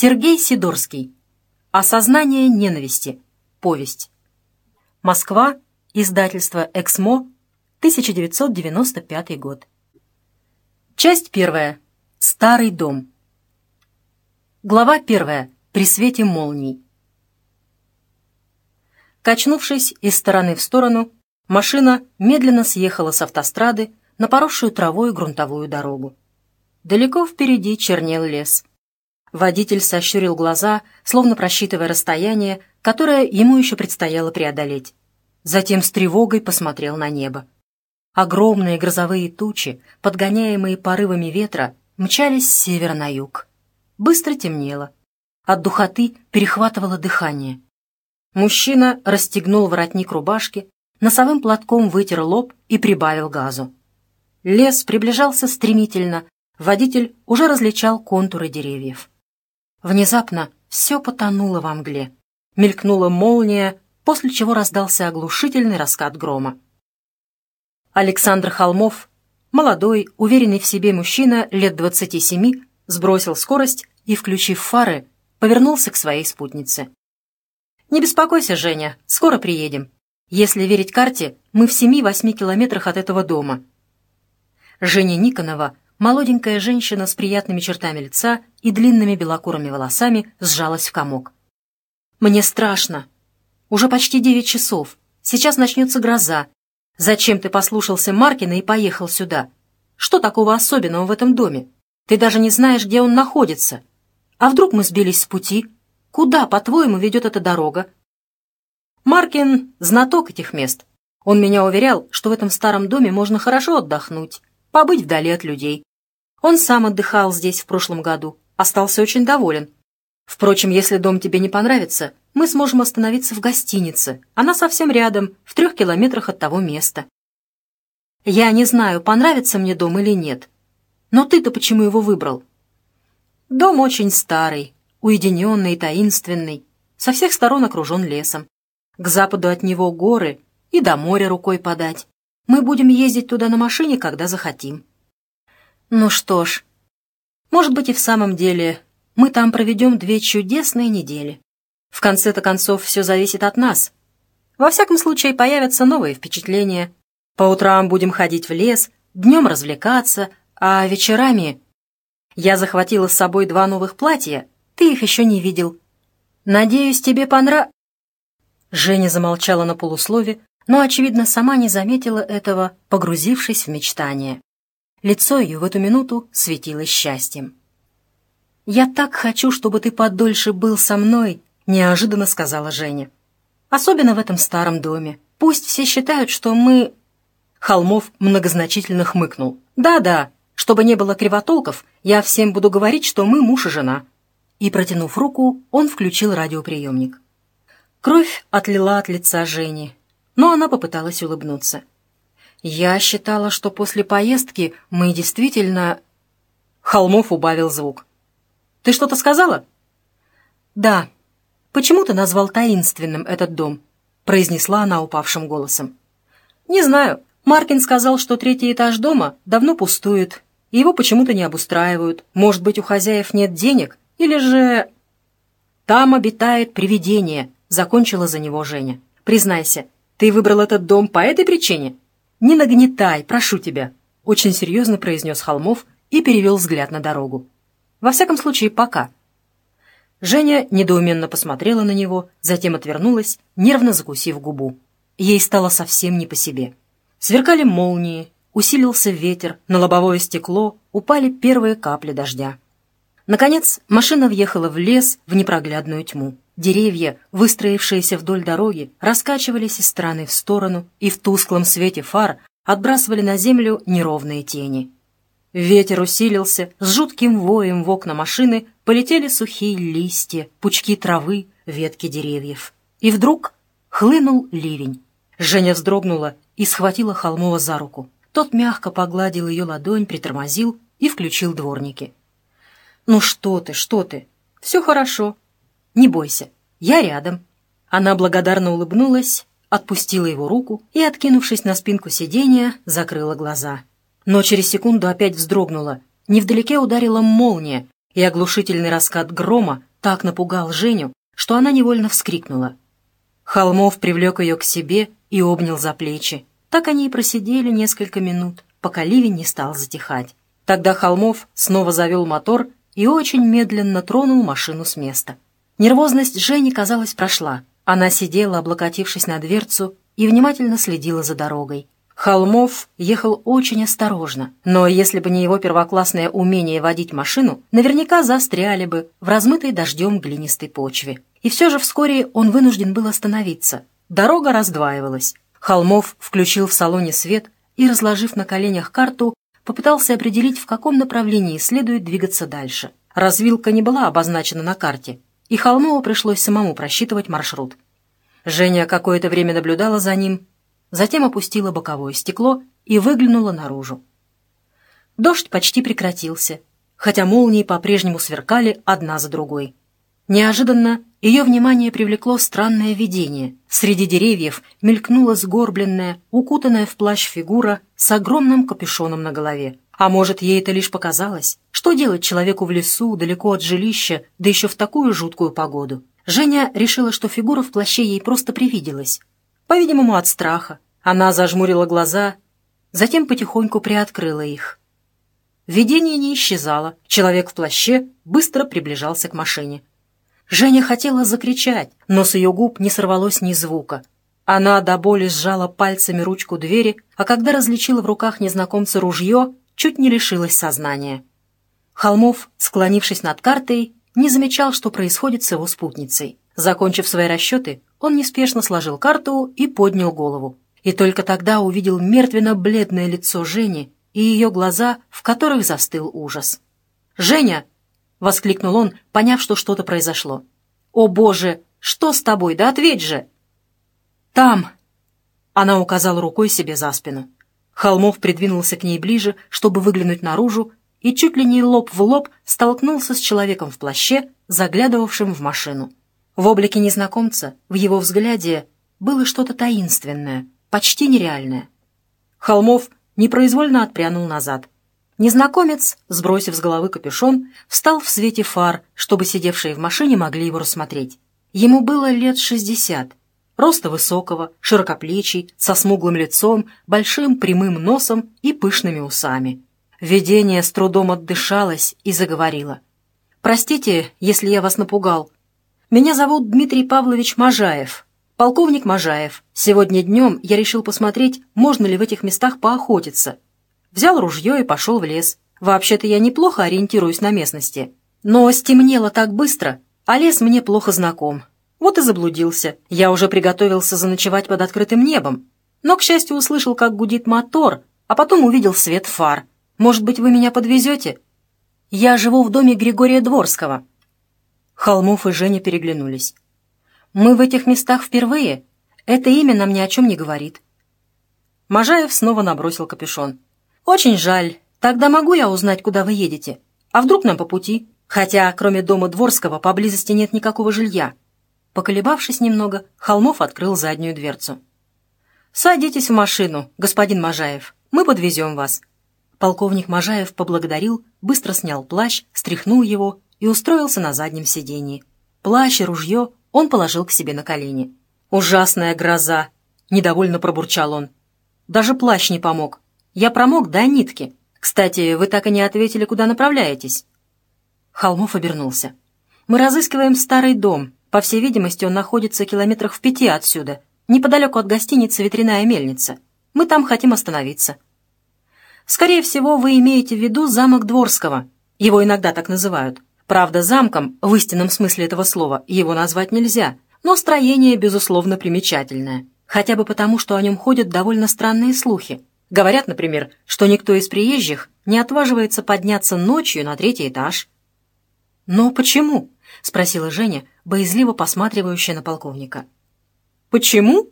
Сергей Сидорский. Осознание ненависти. Повесть. Москва. Издательство «Эксмо», 1995 год. Часть первая. Старый дом. Глава первая. При свете молний. Качнувшись из стороны в сторону, машина медленно съехала с автострады на поросшую травой грунтовую дорогу. Далеко впереди чернел лес. Водитель сощурил глаза, словно просчитывая расстояние, которое ему еще предстояло преодолеть. Затем с тревогой посмотрел на небо. Огромные грозовые тучи, подгоняемые порывами ветра, мчались с севера на юг. Быстро темнело. От духоты перехватывало дыхание. Мужчина расстегнул воротник рубашки, носовым платком вытер лоб и прибавил газу. Лес приближался стремительно, водитель уже различал контуры деревьев. Внезапно все потонуло во мгле. Мелькнула молния, после чего раздался оглушительный раскат грома. Александр Холмов, молодой, уверенный в себе мужчина лет двадцати семи, сбросил скорость и, включив фары, повернулся к своей спутнице. «Не беспокойся, Женя, скоро приедем. Если верить карте, мы в семи-восьми километрах от этого дома». Женя Никонова молоденькая женщина с приятными чертами лица и длинными белокурыми волосами сжалась в комок. «Мне страшно. Уже почти девять часов. Сейчас начнется гроза. Зачем ты послушался Маркина и поехал сюда? Что такого особенного в этом доме? Ты даже не знаешь, где он находится. А вдруг мы сбились с пути? Куда, по-твоему, ведет эта дорога?» Маркин — знаток этих мест. Он меня уверял, что в этом старом доме можно хорошо отдохнуть, побыть вдали от людей. Он сам отдыхал здесь в прошлом году, остался очень доволен. Впрочем, если дом тебе не понравится, мы сможем остановиться в гостинице. Она совсем рядом, в трех километрах от того места. Я не знаю, понравится мне дом или нет. Но ты-то почему его выбрал? Дом очень старый, уединенный таинственный, со всех сторон окружен лесом. К западу от него горы и до моря рукой подать. Мы будем ездить туда на машине, когда захотим. Ну что ж, может быть и в самом деле мы там проведем две чудесные недели. В конце-то концов все зависит от нас. Во всяком случае появятся новые впечатления. По утрам будем ходить в лес, днем развлекаться, а вечерами... Я захватила с собой два новых платья, ты их еще не видел. Надеюсь, тебе понрав... Женя замолчала на полуслове, но, очевидно, сама не заметила этого, погрузившись в мечтание. Лицо ее в эту минуту светилось счастьем. «Я так хочу, чтобы ты подольше был со мной», — неожиданно сказала Женя. «Особенно в этом старом доме. Пусть все считают, что мы...» Холмов многозначительно хмыкнул. «Да-да, чтобы не было кривотолков, я всем буду говорить, что мы муж и жена». И, протянув руку, он включил радиоприемник. Кровь отлила от лица Жени, но она попыталась улыбнуться. «Я считала, что после поездки мы действительно...» Холмов убавил звук. «Ты что-то сказала?» «Да. Почему ты назвал таинственным этот дом?» произнесла она упавшим голосом. «Не знаю. Маркин сказал, что третий этаж дома давно пустует, и его почему-то не обустраивают. Может быть, у хозяев нет денег, или же...» «Там обитает привидение», — закончила за него Женя. «Признайся, ты выбрал этот дом по этой причине?» «Не нагнетай, прошу тебя», — очень серьезно произнес Холмов и перевел взгляд на дорогу. «Во всяком случае, пока». Женя недоуменно посмотрела на него, затем отвернулась, нервно закусив губу. Ей стало совсем не по себе. Сверкали молнии, усилился ветер, на лобовое стекло упали первые капли дождя. Наконец машина въехала в лес в непроглядную тьму. Деревья, выстроившиеся вдоль дороги, раскачивались из стороны в сторону и в тусклом свете фар отбрасывали на землю неровные тени. Ветер усилился, с жутким воем в окна машины полетели сухие листья, пучки травы, ветки деревьев. И вдруг хлынул ливень. Женя вздрогнула и схватила Холмова за руку. Тот мягко погладил ее ладонь, притормозил и включил дворники. «Ну что ты, что ты? Все хорошо. Не бойся, я рядом». Она благодарно улыбнулась, отпустила его руку и, откинувшись на спинку сиденья, закрыла глаза. Но через секунду опять вздрогнула. Невдалеке ударила молния, и оглушительный раскат грома так напугал Женю, что она невольно вскрикнула. Холмов привлек ее к себе и обнял за плечи. Так они и просидели несколько минут, пока ливень не стал затихать. Тогда Холмов снова завел мотор и очень медленно тронул машину с места. Нервозность Жени, казалось, прошла. Она сидела, облокотившись на дверцу, и внимательно следила за дорогой. Холмов ехал очень осторожно, но если бы не его первоклассное умение водить машину, наверняка застряли бы в размытой дождем глинистой почве. И все же вскоре он вынужден был остановиться. Дорога раздваивалась. Холмов включил в салоне свет и, разложив на коленях карту, попытался определить, в каком направлении следует двигаться дальше. Развилка не была обозначена на карте, и Холмову пришлось самому просчитывать маршрут. Женя какое-то время наблюдала за ним, затем опустила боковое стекло и выглянула наружу. Дождь почти прекратился, хотя молнии по-прежнему сверкали одна за другой. Неожиданно ее внимание привлекло странное видение. Среди деревьев мелькнула сгорбленная, укутанная в плащ фигура с огромным капюшоном на голове. А может, ей это лишь показалось? Что делать человеку в лесу, далеко от жилища, да еще в такую жуткую погоду? Женя решила, что фигура в плаще ей просто привиделась. По-видимому, от страха. Она зажмурила глаза, затем потихоньку приоткрыла их. Видение не исчезало. Человек в плаще быстро приближался к машине. Женя хотела закричать, но с ее губ не сорвалось ни звука. Она до боли сжала пальцами ручку двери, а когда различила в руках незнакомца ружье, чуть не лишилась сознания. Холмов, склонившись над картой, не замечал, что происходит с его спутницей. Закончив свои расчеты, он неспешно сложил карту и поднял голову. И только тогда увидел мертвенно-бледное лицо Жени и ее глаза, в которых застыл ужас. «Женя!» — воскликнул он, поняв, что что-то произошло. «О, Боже! Что с тобой? Да ответь же!» «Там!» — она указала рукой себе за спину. Холмов придвинулся к ней ближе, чтобы выглянуть наружу, и чуть ли не лоб в лоб столкнулся с человеком в плаще, заглядывавшим в машину. В облике незнакомца, в его взгляде, было что-то таинственное, почти нереальное. Холмов непроизвольно отпрянул назад. Незнакомец, сбросив с головы капюшон, встал в свете фар, чтобы сидевшие в машине могли его рассмотреть. Ему было лет шестьдесят. Роста высокого, широкоплечий, со смуглым лицом, большим прямым носом и пышными усами. Видение с трудом отдышалось и заговорило. «Простите, если я вас напугал. Меня зовут Дмитрий Павлович Можаев, полковник Можаев. Сегодня днем я решил посмотреть, можно ли в этих местах поохотиться. Взял ружье и пошел в лес. Вообще-то я неплохо ориентируюсь на местности. Но стемнело так быстро, а лес мне плохо знаком. Вот и заблудился. Я уже приготовился заночевать под открытым небом. Но, к счастью, услышал, как гудит мотор, а потом увидел свет фар. Может быть, вы меня подвезете? Я живу в доме Григория Дворского. Холмов и Женя переглянулись. «Мы в этих местах впервые. Это имя нам ни о чем не говорит». Можаев снова набросил капюшон. «Очень жаль. Тогда могу я узнать, куда вы едете? А вдруг нам по пути? Хотя, кроме дома Дворского, поблизости нет никакого жилья». Поколебавшись немного, Холмов открыл заднюю дверцу. «Садитесь в машину, господин Можаев. Мы подвезем вас». Полковник Можаев поблагодарил, быстро снял плащ, стряхнул его и устроился на заднем сиденье. Плащ и ружье он положил к себе на колени. «Ужасная гроза!» — недовольно пробурчал он. «Даже плащ не помог. Я промок до нитки. Кстати, вы так и не ответили, куда направляетесь». Холмов обернулся. «Мы разыскиваем старый дом. По всей видимости, он находится километрах в пяти отсюда, неподалеку от гостиницы «Ветряная мельница». Мы там хотим остановиться». «Скорее всего, вы имеете в виду замок Дворского. Его иногда так называют. Правда, замком, в истинном смысле этого слова, его назвать нельзя, но строение, безусловно, примечательное. Хотя бы потому, что о нем ходят довольно странные слухи. Говорят, например, что никто из приезжих не отваживается подняться ночью на третий этаж. «Но почему?» — спросила Женя, боязливо посматривающая на полковника. «Почему?»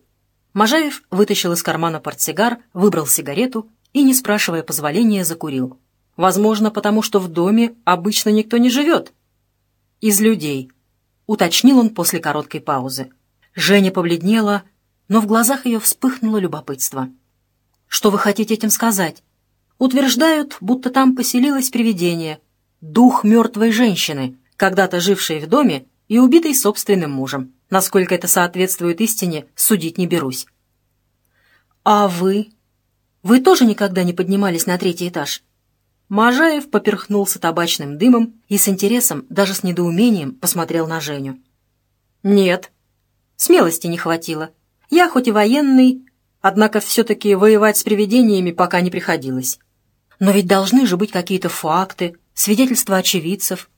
Можаев вытащил из кармана портсигар, выбрал сигарету и, не спрашивая позволения, закурил. Возможно, потому что в доме обычно никто не живет. Из людей, уточнил он после короткой паузы. Женя побледнела, но в глазах ее вспыхнуло любопытство. Что вы хотите этим сказать? Утверждают, будто там поселилось привидение, дух мертвой женщины, когда-то жившей в доме и убитой собственным мужем. Насколько это соответствует истине, судить не берусь. «А вы? Вы тоже никогда не поднимались на третий этаж?» Можаев поперхнулся табачным дымом и с интересом, даже с недоумением, посмотрел на Женю. «Нет. Смелости не хватило. Я хоть и военный, однако все-таки воевать с привидениями пока не приходилось. Но ведь должны же быть какие-то факты, свидетельства очевидцев».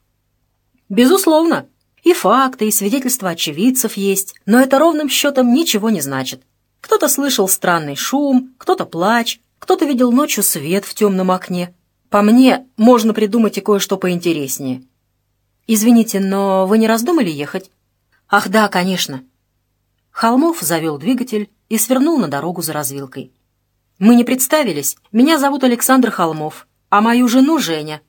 «Безусловно. И факты, и свидетельства очевидцев есть, но это ровным счетом ничего не значит. Кто-то слышал странный шум, кто-то плач, кто-то видел ночью свет в темном окне, по мне, можно придумать и кое-что поинтереснее. Извините, но вы не раздумали ехать? Ах да, конечно. Холмов завел двигатель и свернул на дорогу за развилкой. Мы не представились. Меня зовут Александр Холмов, а мою жену Женя.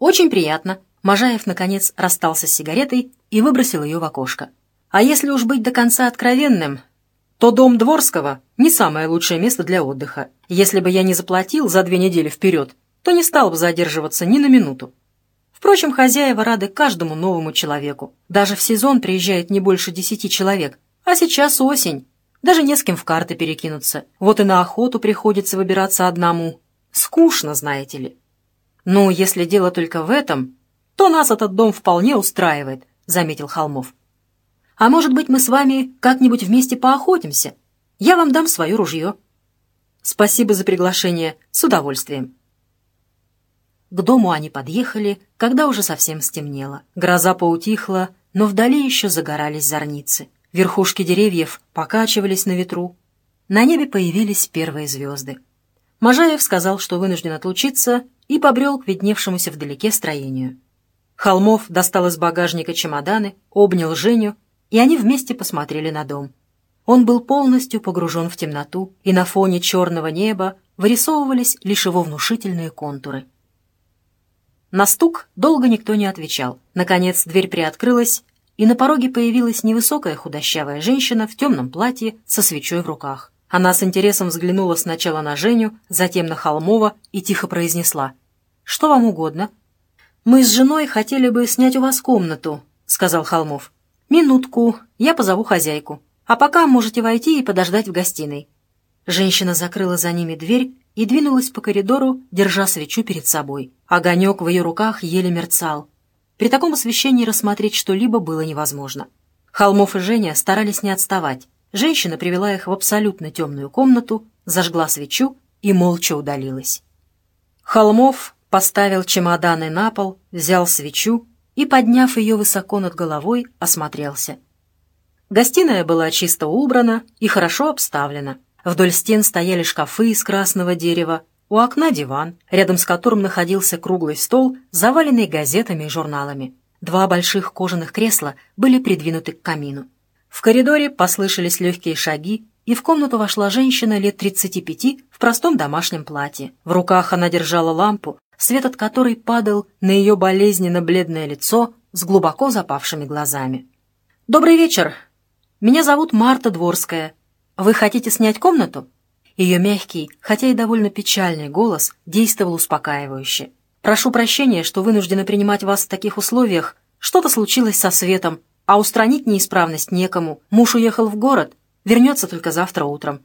Очень приятно. Можаев, наконец, расстался с сигаретой и выбросил ее в окошко. А если уж быть до конца откровенным, то дом Дворского не самое лучшее место для отдыха. Если бы я не заплатил за две недели вперед, то не стал бы задерживаться ни на минуту. Впрочем, хозяева рады каждому новому человеку. Даже в сезон приезжает не больше десяти человек, а сейчас осень. Даже не с кем в карты перекинуться. Вот и на охоту приходится выбираться одному. Скучно, знаете ли. Ну, если дело только в этом, то нас этот дом вполне устраивает, заметил Холмов. А может быть, мы с вами как-нибудь вместе поохотимся? Я вам дам свое ружье. Спасибо за приглашение, с удовольствием. К дому они подъехали, когда уже совсем стемнело. Гроза поутихла, но вдали еще загорались зорницы. Верхушки деревьев покачивались на ветру. На небе появились первые звезды. Можаев сказал, что вынужден отлучиться, и побрел к видневшемуся вдалеке строению. Холмов достал из багажника чемоданы, обнял Женю, и они вместе посмотрели на дом. Он был полностью погружен в темноту, и на фоне черного неба вырисовывались лишь его внушительные контуры. На стук долго никто не отвечал. Наконец дверь приоткрылась, и на пороге появилась невысокая худощавая женщина в темном платье со свечой в руках. Она с интересом взглянула сначала на Женю, затем на Холмова и тихо произнесла. «Что вам угодно?» «Мы с женой хотели бы снять у вас комнату», — сказал Холмов. «Минутку, я позову хозяйку. А пока можете войти и подождать в гостиной». Женщина закрыла за ними дверь и двинулась по коридору, держа свечу перед собой. Огонек в ее руках еле мерцал. При таком освещении рассмотреть что-либо было невозможно. Холмов и Женя старались не отставать. Женщина привела их в абсолютно темную комнату, зажгла свечу и молча удалилась. Холмов поставил чемоданы на пол, взял свечу и, подняв ее высоко над головой, осмотрелся. Гостиная была чисто убрана и хорошо обставлена. Вдоль стен стояли шкафы из красного дерева, у окна диван, рядом с которым находился круглый стол, заваленный газетами и журналами. Два больших кожаных кресла были придвинуты к камину. В коридоре послышались легкие шаги, и в комнату вошла женщина лет 35 в простом домашнем платье. В руках она держала лампу, свет от которой падал на ее болезненно-бледное лицо с глубоко запавшими глазами. «Добрый вечер. Меня зовут Марта Дворская. «Вы хотите снять комнату?» Ее мягкий, хотя и довольно печальный голос действовал успокаивающе. «Прошу прощения, что вынуждена принимать вас в таких условиях. Что-то случилось со светом, а устранить неисправность некому. Муж уехал в город, вернется только завтра утром».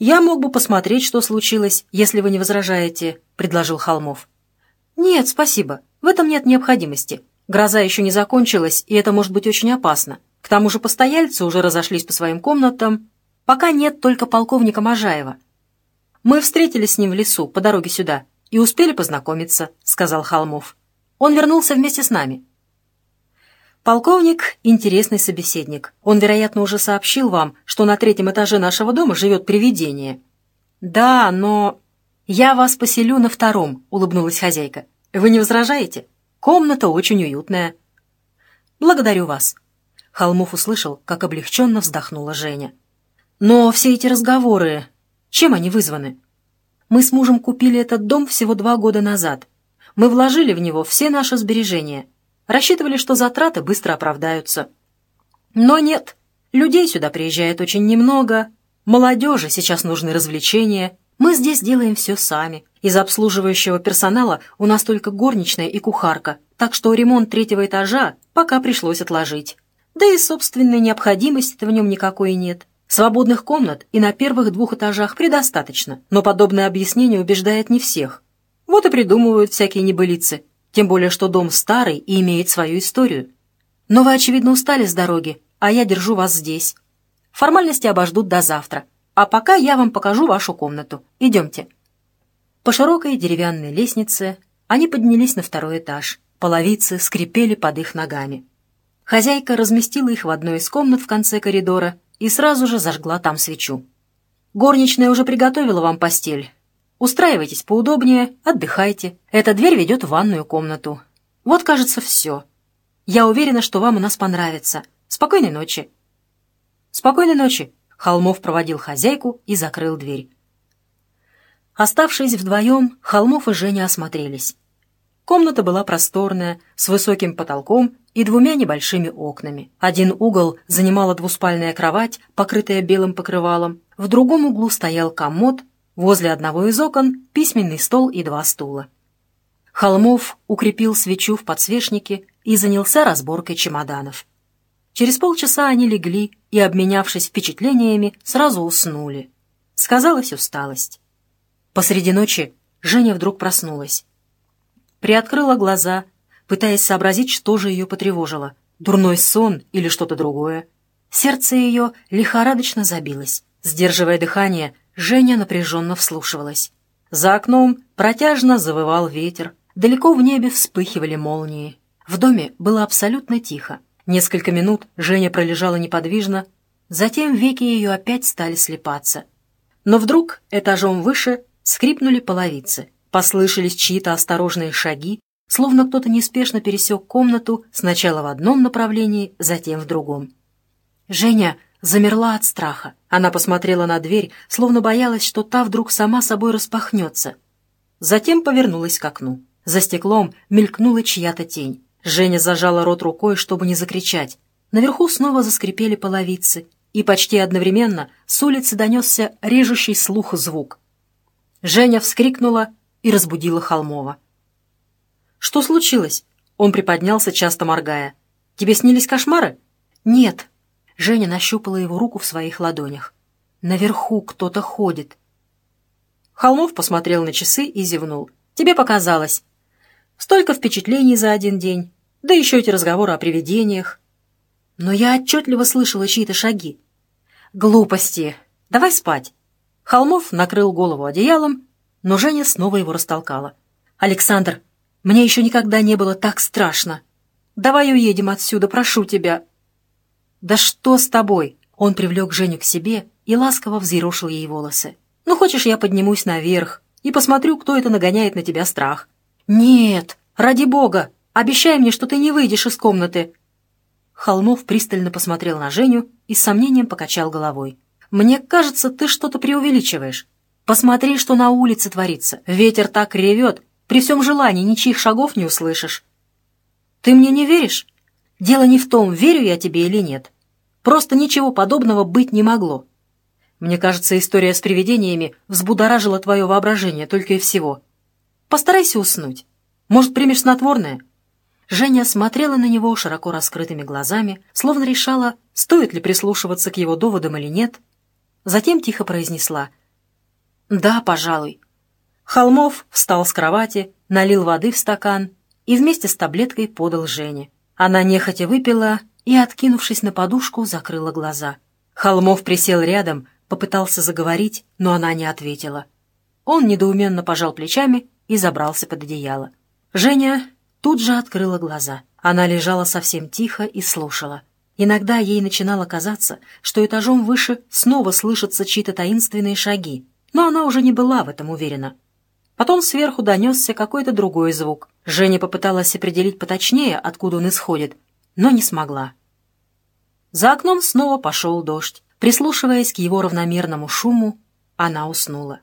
«Я мог бы посмотреть, что случилось, если вы не возражаете», — предложил Холмов. «Нет, спасибо. В этом нет необходимости. Гроза еще не закончилась, и это может быть очень опасно. К тому же постояльцы уже разошлись по своим комнатам. Пока нет только полковника Можаева. Мы встретились с ним в лесу по дороге сюда и успели познакомиться, сказал Холмов. Он вернулся вместе с нами. Полковник — интересный собеседник. Он, вероятно, уже сообщил вам, что на третьем этаже нашего дома живет привидение. Да, но... Я вас поселю на втором, улыбнулась хозяйка. Вы не возражаете? Комната очень уютная. Благодарю вас. Холмов услышал, как облегченно вздохнула Женя. «Но все эти разговоры, чем они вызваны? Мы с мужем купили этот дом всего два года назад. Мы вложили в него все наши сбережения. Рассчитывали, что затраты быстро оправдаются. Но нет, людей сюда приезжает очень немного. Молодежи сейчас нужны развлечения. Мы здесь делаем все сами. Из обслуживающего персонала у нас только горничная и кухарка. так что ремонт третьего этажа пока пришлось отложить. Да и собственной необходимости-то в нем никакой нет. Свободных комнат и на первых двух этажах предостаточно, но подобное объяснение убеждает не всех. Вот и придумывают всякие небылицы, тем более что дом старый и имеет свою историю. Но вы, очевидно, устали с дороги, а я держу вас здесь. Формальности обождут до завтра, а пока я вам покажу вашу комнату. Идемте». По широкой деревянной лестнице они поднялись на второй этаж. Половицы скрипели под их ногами. Хозяйка разместила их в одной из комнат в конце коридора и сразу же зажгла там свечу. «Горничная уже приготовила вам постель. Устраивайтесь поудобнее, отдыхайте. Эта дверь ведет в ванную комнату. Вот, кажется, все. Я уверена, что вам у нас понравится. Спокойной ночи». «Спокойной ночи», — Холмов проводил хозяйку и закрыл дверь. Оставшись вдвоем, Холмов и Женя осмотрелись. Комната была просторная, с высоким потолком и двумя небольшими окнами. Один угол занимала двуспальная кровать, покрытая белым покрывалом, в другом углу стоял комод, возле одного из окон письменный стол и два стула. Холмов укрепил свечу в подсвечнике и занялся разборкой чемоданов. Через полчаса они легли и, обменявшись впечатлениями, сразу уснули. Сказалась усталость. Посреди ночи Женя вдруг проснулась. Приоткрыла глаза, пытаясь сообразить, что же ее потревожило. Дурной сон или что-то другое. Сердце ее лихорадочно забилось. Сдерживая дыхание, Женя напряженно вслушивалась. За окном протяжно завывал ветер. Далеко в небе вспыхивали молнии. В доме было абсолютно тихо. Несколько минут Женя пролежала неподвижно, затем веки ее опять стали слепаться. Но вдруг этажом выше скрипнули половицы, послышались чьи-то осторожные шаги, словно кто-то неспешно пересек комнату сначала в одном направлении, затем в другом. Женя замерла от страха. Она посмотрела на дверь, словно боялась, что та вдруг сама собой распахнется. Затем повернулась к окну. За стеклом мелькнула чья-то тень. Женя зажала рот рукой, чтобы не закричать. Наверху снова заскрипели половицы, и почти одновременно с улицы донесся режущий слух звук. Женя вскрикнула и разбудила Холмова. «Что случилось?» Он приподнялся, часто моргая. «Тебе снились кошмары?» «Нет». Женя нащупала его руку в своих ладонях. «Наверху кто-то ходит». Холмов посмотрел на часы и зевнул. «Тебе показалось. Столько впечатлений за один день. Да еще эти разговоры о привидениях. Но я отчетливо слышала чьи-то шаги. Глупости. Давай спать. Холмов накрыл голову одеялом, но Женя снова его растолкала. «Александр, мне еще никогда не было так страшно. Давай уедем отсюда, прошу тебя». «Да что с тобой?» Он привлек Женю к себе и ласково взъерошил ей волосы. «Ну, хочешь, я поднимусь наверх и посмотрю, кто это нагоняет на тебя страх?» «Нет, ради бога, обещай мне, что ты не выйдешь из комнаты». Холмов пристально посмотрел на Женю и с сомнением покачал головой. «Мне кажется, ты что-то преувеличиваешь. Посмотри, что на улице творится. Ветер так ревет, при всем желании ничьих шагов не услышишь. Ты мне не веришь? Дело не в том, верю я тебе или нет. Просто ничего подобного быть не могло. Мне кажется, история с привидениями взбудоражила твое воображение только и всего. Постарайся уснуть. Может, примешь снотворное?» Женя смотрела на него широко раскрытыми глазами, словно решала, стоит ли прислушиваться к его доводам или нет. Затем тихо произнесла «Да, пожалуй». Холмов встал с кровати, налил воды в стакан и вместе с таблеткой подал Жене. Она нехотя выпила и, откинувшись на подушку, закрыла глаза. Холмов присел рядом, попытался заговорить, но она не ответила. Он недоуменно пожал плечами и забрался под одеяло. Женя тут же открыла глаза. Она лежала совсем тихо и слушала. Иногда ей начинало казаться, что этажом выше снова слышатся чьи-то таинственные шаги, но она уже не была в этом уверена. Потом сверху донесся какой-то другой звук. Женя попыталась определить поточнее, откуда он исходит, но не смогла. За окном снова пошел дождь. Прислушиваясь к его равномерному шуму, она уснула.